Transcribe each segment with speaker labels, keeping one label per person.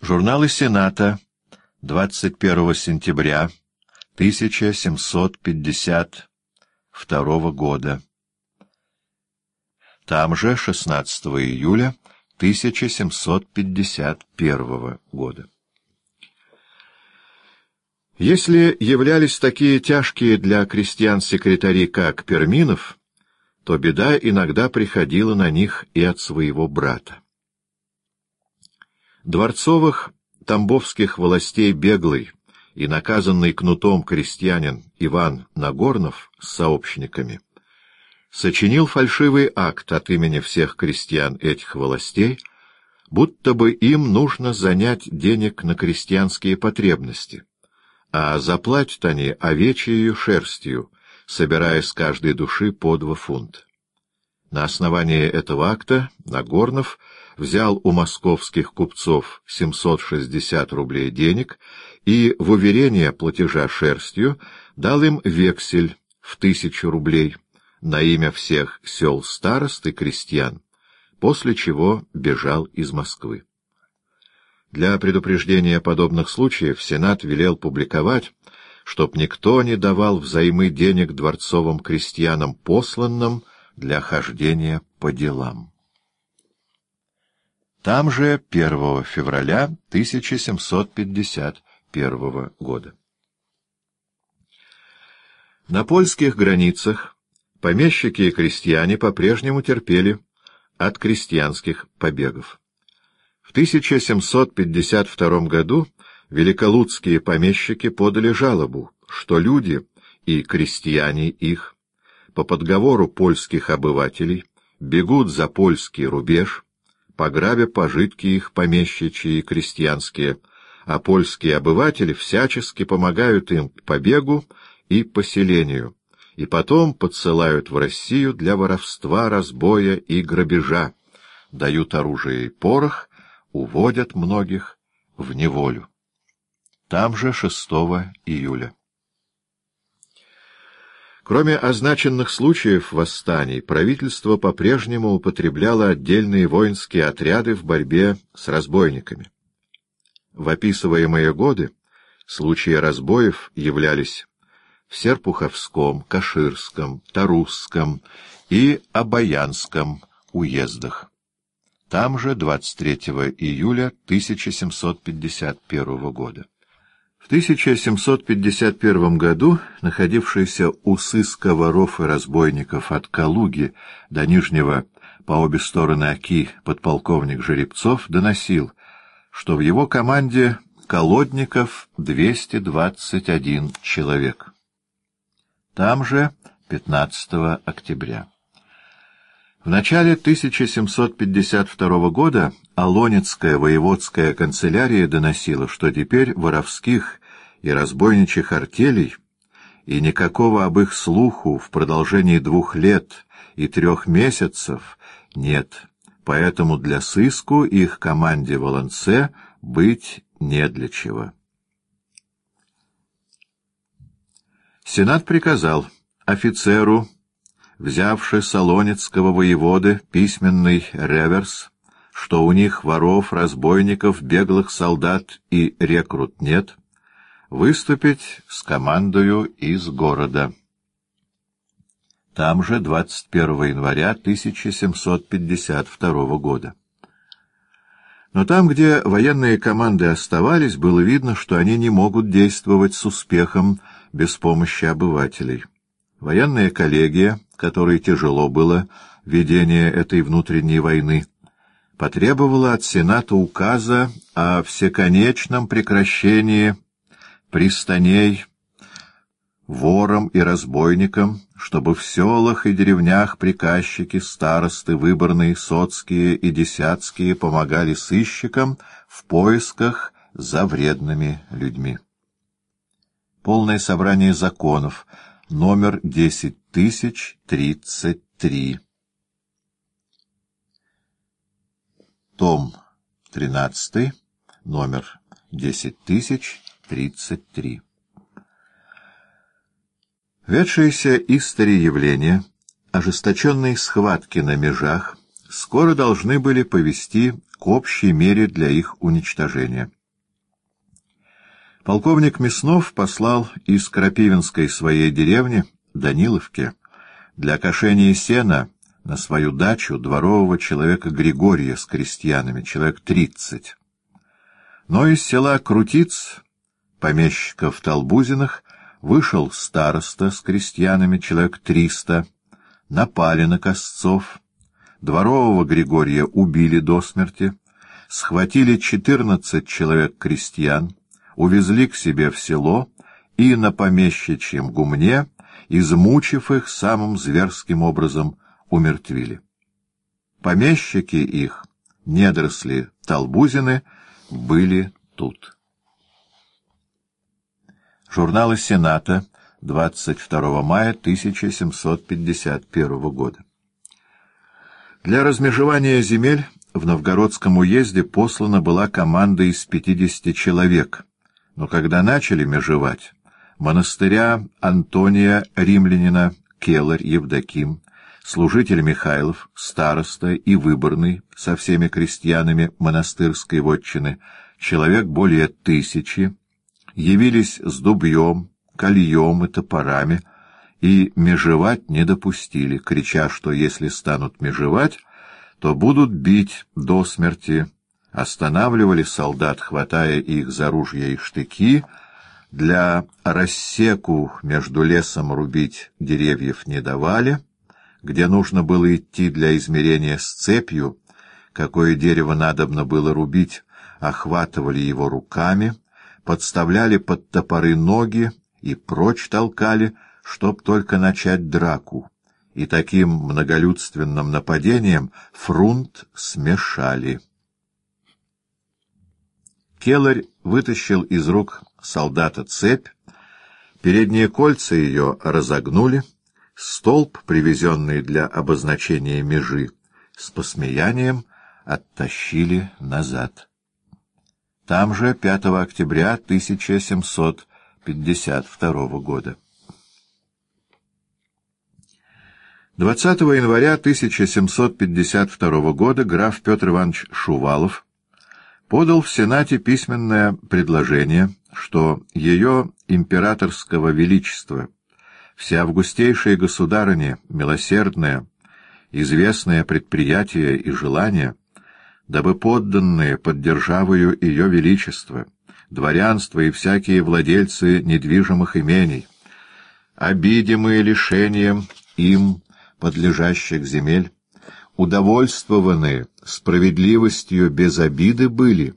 Speaker 1: Журналы Сената, 21 сентября 1752 года. Там же 16 июля 1751 года. Если являлись такие тяжкие для крестьян секретари, как Перминов, то беда иногда приходила на них и от своего брата. Дворцовых тамбовских властей беглый и наказанный кнутом крестьянин Иван Нагорнов с сообщниками сочинил фальшивый акт от имени всех крестьян этих властей, будто бы им нужно занять денег на крестьянские потребности, а заплатят они овечьей шерстью, собирая с каждой души по два фунта. На основании этого акта Нагорнов взял у московских купцов 760 рублей денег и в уверение платежа шерстью дал им вексель в тысячу рублей на имя всех сел старост и крестьян, после чего бежал из Москвы. Для предупреждения подобных случаев Сенат велел публиковать, чтоб никто не давал взаймы денег дворцовым крестьянам посланным для хождения по делам. Там же 1 февраля 1751 года. На польских границах помещики и крестьяне по-прежнему терпели от крестьянских побегов. В 1752 году великолудские помещики подали жалобу, что люди и крестьяне их по подговору польских обывателей бегут за польский рубеж, пограбя пожитки их помещичьи и крестьянские, а польские обыватели всячески помогают им побегу и поселению, и потом подсылают в Россию для воровства, разбоя и грабежа, дают оружие и порох, уводят многих в неволю. Там же 6 июля. Кроме означенных случаев восстаний, правительство по-прежнему употребляло отдельные воинские отряды в борьбе с разбойниками. В описываемые годы случаи разбоев являлись в Серпуховском, Каширском, Тарусском и Обаянском уездах. Там же 23 июля 1751 года. В 1751 году находившийся у сыска воров и разбойников от Калуги до Нижнего по обе стороны Оки подполковник Жеребцов доносил, что в его команде колодников 221 человек. Там же 15 октября. В начале 1752 года Алонецкая воеводская канцелярия доносила, что теперь воровских и разбойничьих артелей и никакого об их слуху в продолжении двух лет и трех месяцев нет, поэтому для сыску их команде Волонце быть не для чего. Сенат приказал офицеру взявший Солонецкого воеводы письменный реверс, что у них воров, разбойников, беглых солдат и рекрут нет, выступить с командою из города. Там же 21 января 1752 года. Но там, где военные команды оставались, было видно, что они не могут действовать с успехом без помощи обывателей. Военная коллегия, которой тяжело было ведение этой внутренней войны, потребовала от Сената указа о всеконечном прекращении пристаней ворам и разбойникам, чтобы в селах и деревнях приказчики, старосты, выборные, соцкие и десятские помогали сыщикам в поисках за вредными людьми. Полное собрание законов — номер 10033. Том 13, номер 10033. Ведшиеся истори явления, ожесточенные схватки на межах, скоро должны были повести к общей мере для их уничтожения. Полковник Мяснов послал из Крапивинской своей деревни, Даниловки, для кошения сена на свою дачу дворового человека Григория с крестьянами, человек тридцать. Но из села Крутиц, помещиков Толбузиных, вышел староста с крестьянами, человек триста, напали на косцов, дворового Григория убили до смерти, схватили четырнадцать человек крестьян, увезли к себе в село и на помещичьем гумне, измучив их самым зверским образом, умертвили. Помещики их, недоросли Толбузины, были тут. Журналы Сената, 22 мая 1751 года. Для размежевания земель в Новгородском уезде послана была команда из 50 человек, но когда начали межевать, монастыря Антония Римлянина, Келарь, Евдоким, служитель Михайлов, староста и выборный со всеми крестьянами монастырской вотчины, человек более тысячи, явились с дубьем, кольем и топорами, и межевать не допустили, крича, что если станут межевать, то будут бить до смерти, останавливали солдат, хватая их за ружья и штыки, для рассеку между лесом рубить деревьев не давали, где нужно было идти для измерения с цепью, какое дерево надобно было рубить, охватывали его руками, подставляли под топоры ноги и прочь толкали, чтоб только начать драку, и таким многолюдственным нападением фрунт смешали. Келарь вытащил из рук солдата цепь, передние кольца ее разогнули, столб, привезенный для обозначения межи, с посмеянием оттащили назад. Там же 5 октября 1752 года. 20 января 1752 года граф Петр Иванович Шувалов подал в Сенате письменное предложение, что ее императорского величества, всеавгустейшая государыня, милосердная, известное предприятие и желание, дабы подданные поддержавою ее величество, дворянство и всякие владельцы недвижимых имений, обидимые лишением им подлежащих земель, удовольствованы справедливостью без обиды были,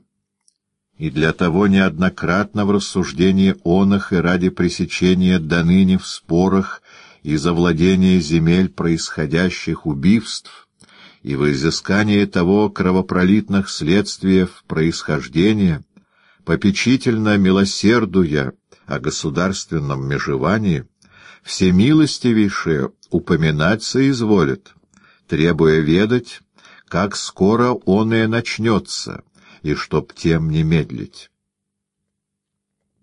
Speaker 1: и для того неоднократно в рассуждении онах и ради пресечения доныне в спорах и завладения земель происходящих убийств, и в изыскании того кровопролитных следствий происхождения, попечительно милосердуя о государственном межевании, всемилостивейшее упоминать соизволит, требуя ведать, как скоро он и начнется, и чтоб тем не медлить.